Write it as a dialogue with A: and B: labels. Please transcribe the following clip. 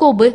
A: скоби.